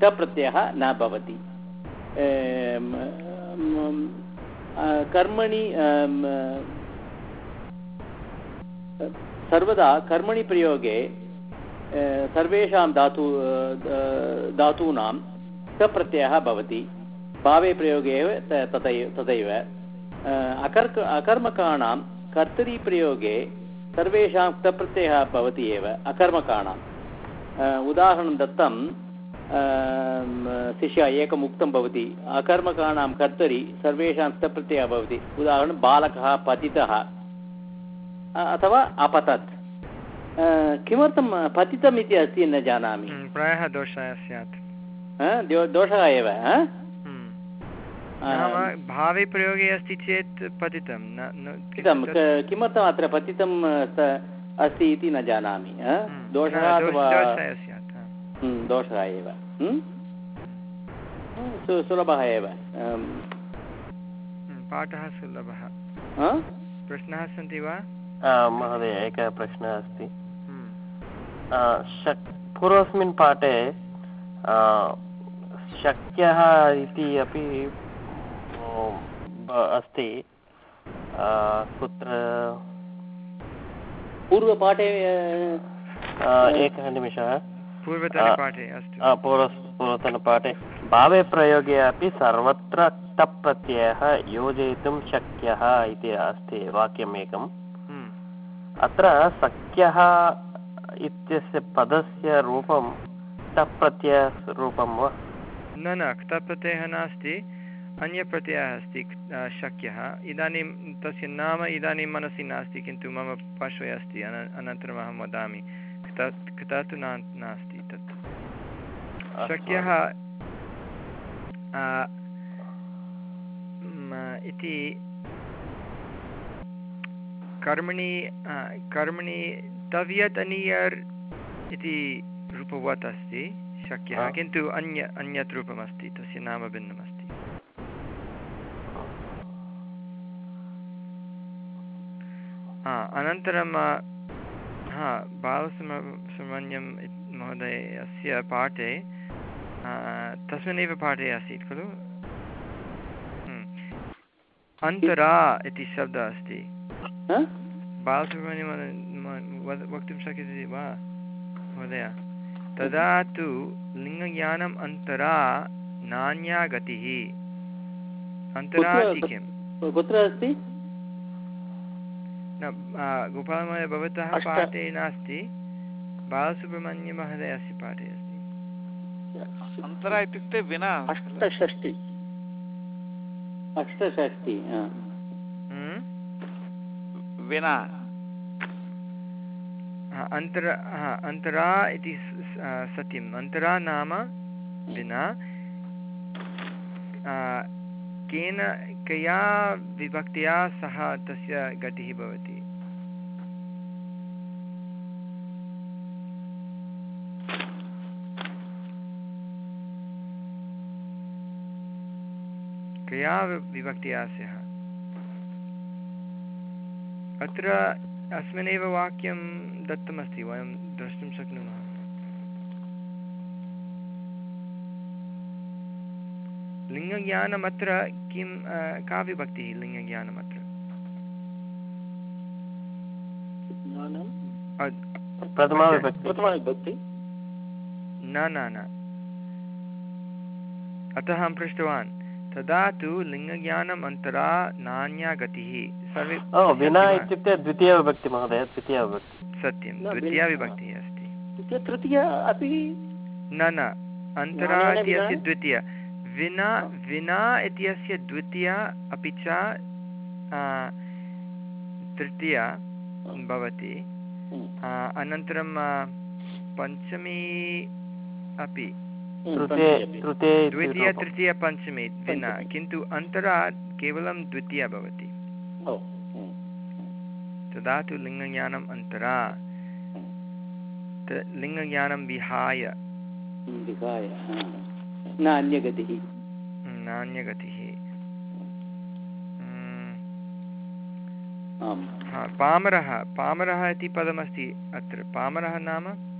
कप्रत्ययः न भवति कर्मणि सर्वदा कर्मणि प्रयोगे सर्वेषां धातु धातूनां कप्रत्ययः भवति भावे प्रयोगे एव तथैव तथैव अकर्क अकर्मकाणां कर्तरीप्रयोगे सर्वेषां क्तप्रत्ययः भवति एव अकर्मकाणां अ, उदाहरणं दत्तं शिष्य एकम् उक्तं भवति अकर्मकाणां कर्तरि सर्वेषां क्तप्रत्ययः भवति उदाहरणं बालकः पतितः अथवा अपतत् किमर्थं पतितम् इति अस्ति न जानामि प्रायः दोषः स्यात् दोषः एव भावे प्रयोगे अस्ति चेत् पतितं किमर्थम् अत्र पतितं अस्ति इति न जानामि दोषः दोष- एव? सुलभः एव पाठः सुलभः प्रश्नाः सन्ति वा महोदय एकः प्रश्नः अस्ति हम्म। शक् पूर्वस्मिन् पाठे शक्यः इति अपि अस्ति कुत्र पूर्वपाठे एकः निमिषः पूर्वतनपाठे अस्तु। पूर्व पूर्वतनपाठे। भावे प्रयोगे अपि सर्वत्र टप् प्रत्ययः योजयितुं शक्यः इति अस्ति वाक्यम् एकम् हम्म। अत्र सख्यः इत्यस्य पदस्य रूपं टप् प्रत्ययरूपं वा? न न क्तप्रत्ययः नास्ति अन्यप्रत्ययः अस्ति शक्यः। इदानीं तस्य नाम इदानीं मनसि नास्ति किन्तु मम पार्श्वे अस्ति अन अनन्तरम् अहं वदामि। क्त क्त तु ना नास्ति तत् शक्यः इति कर्मणि कर्मणि तव्यत् अनियर् इति रूपवत् अस्ति शक्यः किन्तु अन्य अन्यत् रूपमस्ति तस्य नाम भिन्नमस्ति अनन्तरं इत्- महोदयस्य पाठे तस्मिन्नेव पाठे आसीत् खलु? हम्म। अन्तरा इति शब्दः अस्ति? बालसुब्रह्मण्यं वक्तुं शक्यते वा महोदय? तदा तु लिङ्गज्ञानम् अन्तरा नान्या गतिः। अन्तरा इति किम्? कुत्र अस्ति? गोपालमहोदय भवतः पाठे नास्ति। बालसुब्रह्मण्यमहोदयस्य पाठे अस्ति। अन्तरा इत्युक्ते विना अष्टषष्टि। अष्टषष्टि हम्म? विना। अन्तर अन्तरा इति सत्यम्। अन्तरा नाम विना। केन कया विभक्त्या सह तस्य गतिः भवति? कया विभक्त्या स्याः अत्र अस्मिन्नेव वाक्यं दत्तमस्ति वयं द्रष्टुं शक्नुमः। लिङ्गज्ञानमत्र किं का विभक्तिः लिङ्गज्ञानमत्र? प्रथमा न न न। अतः अहं पृष्टवान्। तदा तु लिङ्गज्ञानम् अन्तरा नान्या गतिः सर्वे विना इत्युक्ते द्वितीयविभक्ति महोदय द्वितीयविभक्ति। सत्यं द्वितीया विभक्तिः अस्ति। तृतीया अपि न न अन्तरा इत्यस्य विना? द्वितीया। विना विना इत्यस्य द्वितीया अपि च तृतीया भवति। अनन्तरं पञ्चमी अपि। हम्म, तृतीय पञ्चमी द्वितीया विना किन्तु अन्तरा केवलं द्वितीया भवति। हम्म, तदा तु लिङ्गज्ञानम् अन्तरा त- लिङ्गज्ञानं विहाय। विहाय हा। नान्यगतिः। हा पामरः। पामरः इति पदमस्ति अत्र। पामरः नाम?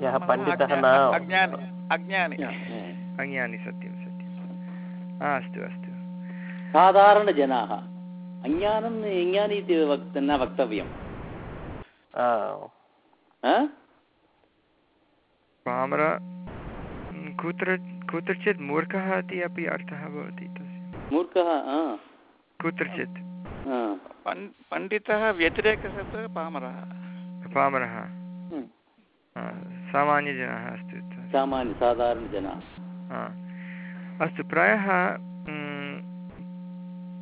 यः पण्डितः न अज्ञानि अज्ञानि अज्ञानी सत्यं सत्यं। अस्तु अस्तु। साधारणजनाः अज्ञानम् अज्ञानी इति वक्त न वक्तव्यं। आ? पामर कुत्र कुत्रचित् मूर्खः इति अपि अर्थः भवति तस्य। मूर्खः कुत्रचित्। पण्डितः व्यतिरेकशब्दः पामरः पामरः हम्म, हा, सामान्यजनः अस्तु सामान्य साधारणजनाः। हा। अस्तु प्रायः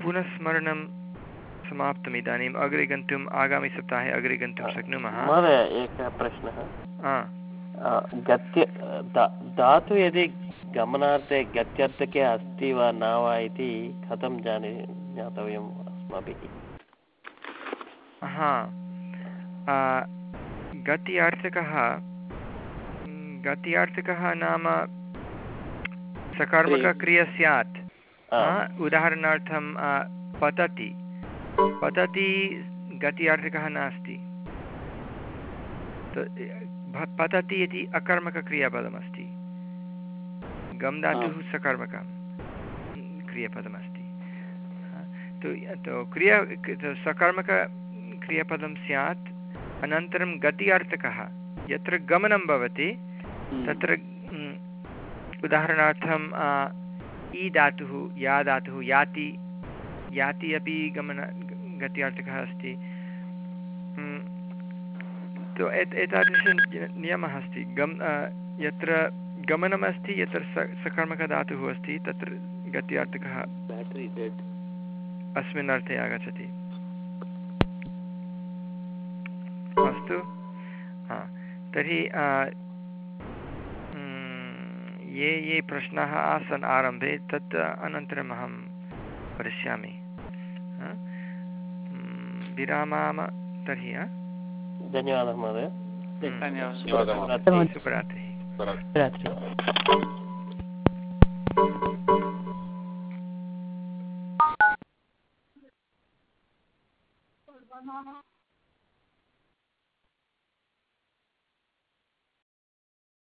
पुनस्मरणं समाप्तम् इदानीम्। अग्रे गन्तुम् आगामिसप्ताहे अग्रे गन्तुं शक्नुमः? महोदय एकः प्रश्नः। हा। आ, गत्य दा- धातु यदि गमनार्थे गत्यर्थके अस्ति वा न वा इति कथं जाने ज्ञातव्यम् अस्माभिः? हा। आ, गति अर्थकः mm, गति अर्थकः नाम सकर्मकक्रिया स्यात् आ, उदाहरणार्थं पतति। पतति गति अर्थकः नास्ति पतति इति अकर्मकक्रियापदमस्ति गम् धातुः सकर्मकं क्रियापदमस्ति। आ, तु तु क्रिया सकर्मकक्रियापदं स्यात्। अनन्तरं गति अर्थकः यत्र गमनं भवति तत्र उदाहरणार्थं इ धातुः या धातुः याति याति अपि गमन गत्यार्थकः अस्ति। Mm, तु एत् एतादृश नियमः अस्ति। गम् यत्र गमनमस्ति यत्र स सकर्मकधातुः अस्ति तत्र गत्यार्थकः अस्मिन् अर्थे आगच्छति। अस्तु हा तर्हि mm, ये ये प्रश्नाः आसन् आरम्भे तत् अनन्तरम् अहं वदिष्यामि हा? Mm, विरामाम तर्हि धन्यवादः महोदय। धन्यवादः धन्यवादः। शुभरात्रिः। रात्रि